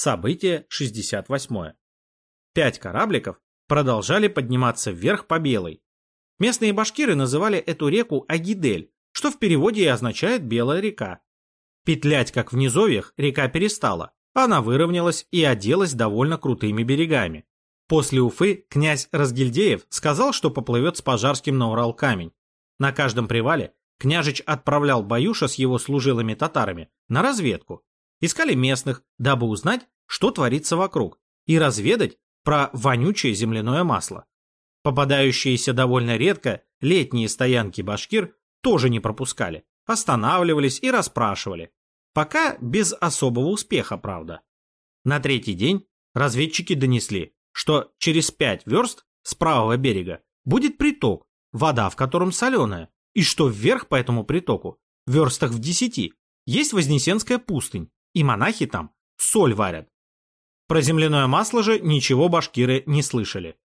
Событие 68. Пять корабликов продолжали подниматься вверх по Белой. Местные башкиры называли эту реку Агидель, что в переводе и означает «белая река». Петлять, как в низовьях, река перестала. Она выровнялась и оделась довольно крутыми берегами. После Уфы князь Разгильдеев сказал, что поплывет с Пожарским на Урал-камень. На каждом привале княжич отправлял Баюша с его служилыми татарами на разведку. Искали местных, дабы узнать, что творится вокруг, и разведать про вонючее земляное масло. Попадающиеся довольно редко летние стоянки башкир тоже не пропускали, останавливались и расспрашивали. Пока без особого успеха, правда. На третий день разведчики донесли, что через пять верст с правого берега будет приток, вода в котором соленая, и что вверх по этому притоку, в верстах в десяти, есть Вознесенская пустынь, и монахи там соль варят. Про земляное масло же ничего башкиры не слышали.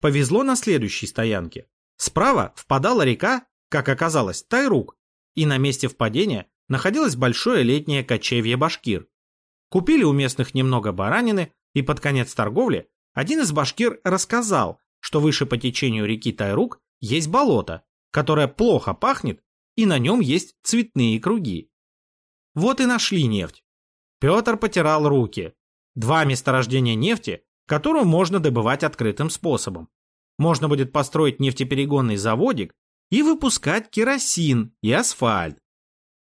Повезло на следующей стоянке. Справа впадала река, как оказалось, Тайрук, и на месте впадения находилось большое летнее кочевье башкир. Купили у местных немного баранины, и под конец торговли один из башкир рассказал, что выше по течению реки Тайрук есть болото, которое плохо пахнет, и на нем есть цветные круги. Вот и нашли нефть. Петр потирал руки. Два месторождения нефти, которую можно добывать открытым способом. Можно будет построить нефтеперегонный заводик и выпускать керосин и асфальт.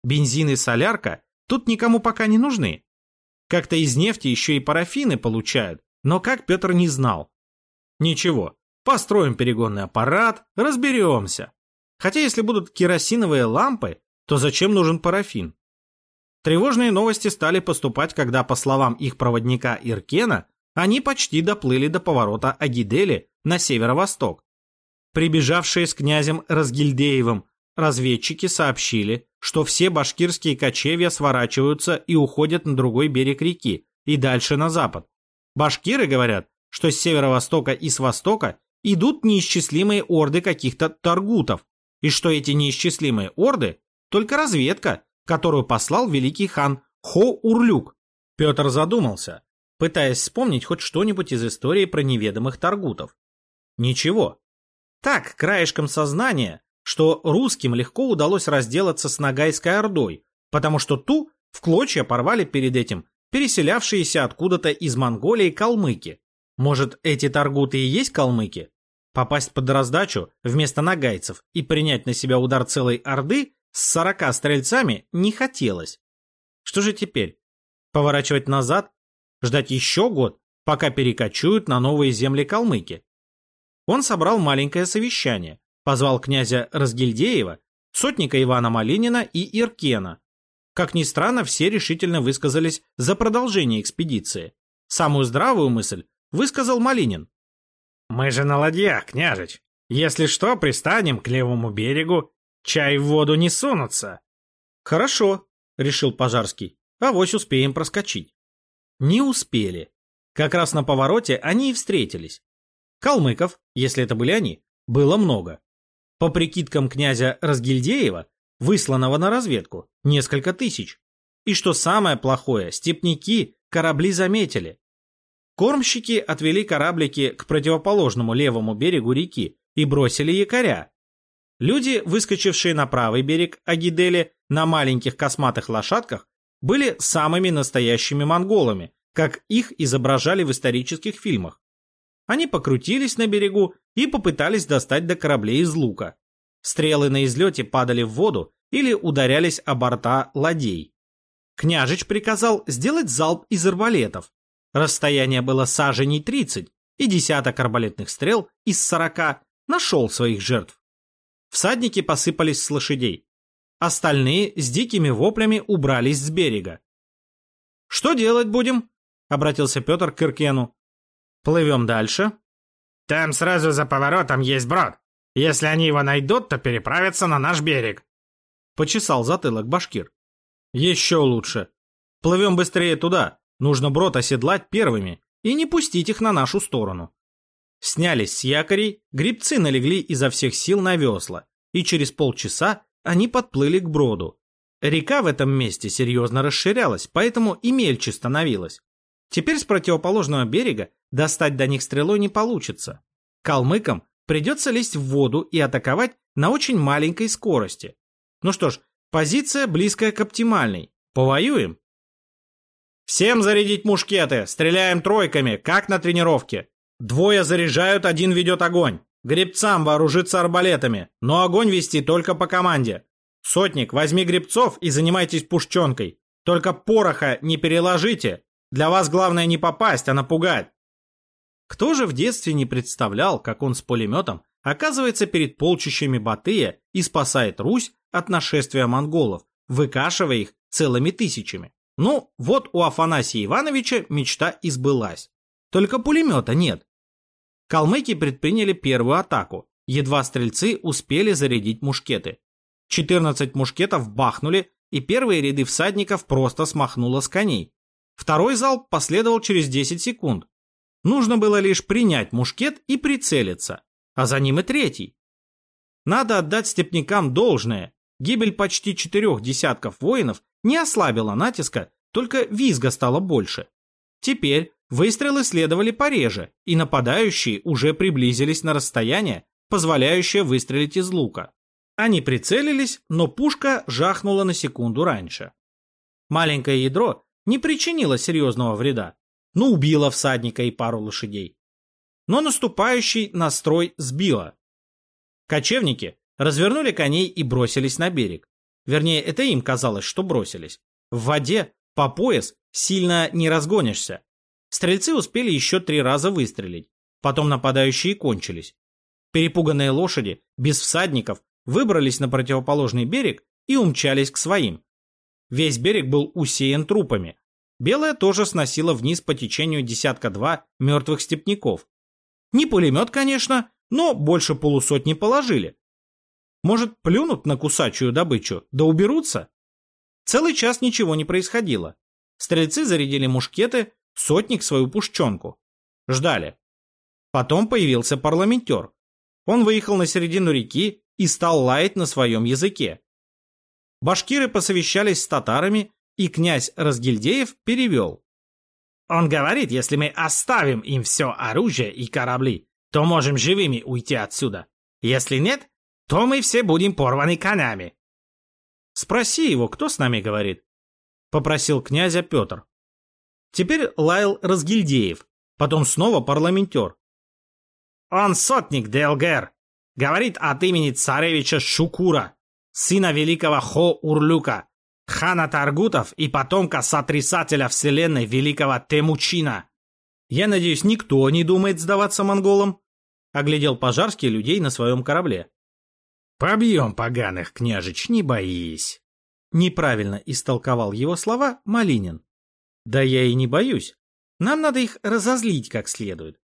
Бензин и солярка тут никому пока не нужны. Как-то из нефти еще и парафины получают, но как Петр не знал. Ничего, построим перегонный аппарат, разберемся. Хотя если будут керосиновые лампы, то зачем нужен парафин? Тревожные новости стали поступать, когда, по словам их проводника Иркена, они почти доплыли до поворота Агидели на северо-восток. Прибежавшие с князем Разгильдеевым разведчики сообщили, что все башкирские кочевья сворачиваются и уходят на другой берег реки и дальше на запад. Башкиры говорят, что с северо-востока и с востока идут неисчислимые орды каких-то таргутов, и что эти неисчислимые орды – только разведка, которую послал великий хан Хо-Урлюк. Петр задумался, пытаясь вспомнить хоть что-нибудь из истории про неведомых таргутов. Ничего. Так, краешком сознания, что русским легко удалось разделаться с Ногайской Ордой, потому что ту в клочья порвали перед этим переселявшиеся откуда-то из Монголии калмыки. Может, эти таргуты и есть калмыки? Попасть под раздачу вместо нагайцев и принять на себя удар целой Орды с сорока стрельцами не хотелось. Что же теперь? Поворачивать назад? Ждать еще год, пока перекочуют на новые земли калмыки? Он собрал маленькое совещание, позвал князя Разгильдеева, сотника Ивана Малинина и Иркена. Как ни странно, все решительно высказались за продолжение экспедиции. Самую здравую мысль высказал Малинин. «Мы же на ладьях, княжич. Если что, пристанем к левому берегу Чай в воду не сунутся. Хорошо, решил Пожарский. Авось успеем проскочить. Не успели. Как раз на повороте они и встретились. Калмыков, если это были они, было много. По прикидкам князя Разгильдеева, высланного на разведку, несколько тысяч. И что самое плохое, степняки корабли заметили. Кормщики отвели кораблики к противоположному левому берегу реки и бросили якоря, Люди, выскочившие на правый берег Агидели на маленьких косматых лошадках, были самыми настоящими монголами, как их изображали в исторических фильмах. Они покрутились на берегу и попытались достать до кораблей из лука. Стрелы на излете падали в воду или ударялись о борта ладей. Княжич приказал сделать залп из арбалетов. Расстояние было саженей 30, и десяток арбалетных стрел из 40 нашел своих жертв. Всадники посыпались с лошадей. Остальные с дикими воплями убрались с берега. «Что делать будем?» — обратился Петр к Иркену. «Плывем дальше». «Там сразу за поворотом есть брод. Если они его найдут, то переправятся на наш берег». Почесал затылок башкир. «Еще лучше. Плывем быстрее туда. Нужно брод оседлать первыми и не пустить их на нашу сторону. Снялись с якорей, грибцы налегли изо всех сил на весла, и через полчаса они подплыли к броду. Река в этом месте серьезно расширялась, поэтому и мельче становилась. Теперь с противоположного берега достать до них стрелой не получится. Калмыкам придется лезть в воду и атаковать на очень маленькой скорости. Ну что ж, позиция близкая к оптимальной. Повоюем. Всем зарядить мушкеты, стреляем тройками, как на тренировке. Двое заряжают, один ведет огонь. Гребцам вооружиться арбалетами, но огонь вести только по команде. Сотник, возьми гребцов и занимайтесь пушченкой. Только пороха не переложите. Для вас главное не попасть, а напугать. Кто же в детстве не представлял, как он с пулеметом оказывается перед полчищами Батыя и спасает Русь от нашествия монголов, выкашивая их целыми тысячами? Ну, вот у Афанасия Ивановича мечта и сбылась. Только пулемета нет. Калмыки предприняли первую атаку. Едва стрельцы успели зарядить мушкеты. 14 мушкетов бахнули, и первые ряды всадников просто смахнуло с коней. Второй залп последовал через 10 секунд. Нужно было лишь принять мушкет и прицелиться, а за ним и третий. Надо отдать степнякам должное. Гибель почти четырех десятков воинов не ослабила натиска, только визга стало больше. Теперь выстрелы следовали пореже, и нападающие уже приблизились на расстояние, позволяющее выстрелить из лука. Они прицелились, но пушка жахнула на секунду раньше. Маленькое ядро не причинило серьезного вреда, но убило всадника и пару лошадей. Но наступающий настрой сбило. Кочевники развернули коней и бросились на берег. Вернее, это им казалось, что бросились. В воде по пояс сильно не разгонишься. Стрельцы успели еще три раза выстрелить. Потом нападающие кончились. Перепуганные лошади, без всадников, выбрались на противоположный берег и умчались к своим. Весь берег был усеян трупами. Белая тоже сносила вниз по течению десятка-два мертвых степняков. Не пулемет, конечно, но больше полусотни положили. Может, плюнут на кусачую добычу, да уберутся? Целый час ничего не происходило. Стрельцы зарядили мушкеты, сотник свою пушченку. Ждали. Потом появился парламентер. Он выехал на середину реки и стал лаять на своем языке. Башкиры посовещались с татарами, и князь Разгильдеев перевел. Он говорит, если мы оставим им все оружие и корабли, то можем живыми уйти отсюда. Если нет, то мы все будем порваны конями. Спроси его, кто с нами говорит, попросил князя Петр. Теперь лаял Разгильдеев, потом снова парламентер. Он сотник ДЛГР, говорит от имени царевича Шукура, сына великого Хо-Урлюка, хана Таргутов и потомка сотрясателя вселенной великого Темучина. Я надеюсь, никто не думает сдаваться монголам? Оглядел Пожарский людей на своем корабле. «Побьем поганых, княжич, не боись!» Неправильно истолковал его слова Малинин. «Да я и не боюсь. Нам надо их разозлить как следует».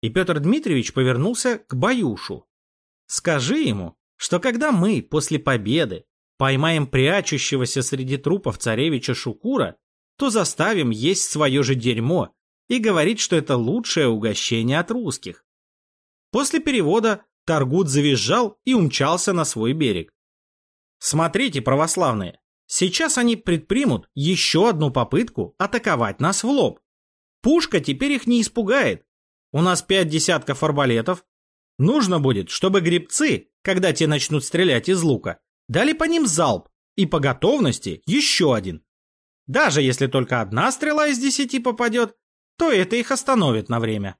И Петр Дмитриевич повернулся к Баюшу. «Скажи ему, что когда мы после победы поймаем прячущегося среди трупов царевича Шукура, то заставим есть свое же дерьмо и говорить, что это лучшее угощение от русских». После перевода Таргут завизжал и умчался на свой берег. Смотрите, православные, сейчас они предпримут еще одну попытку атаковать нас в лоб. Пушка теперь их не испугает. У нас пять десятков арбалетов. Нужно будет, чтобы гребцы, когда те начнут стрелять из лука, дали по ним залп, и по готовности еще один. Даже если только одна стрела из десяти попадет, то это их остановит на время.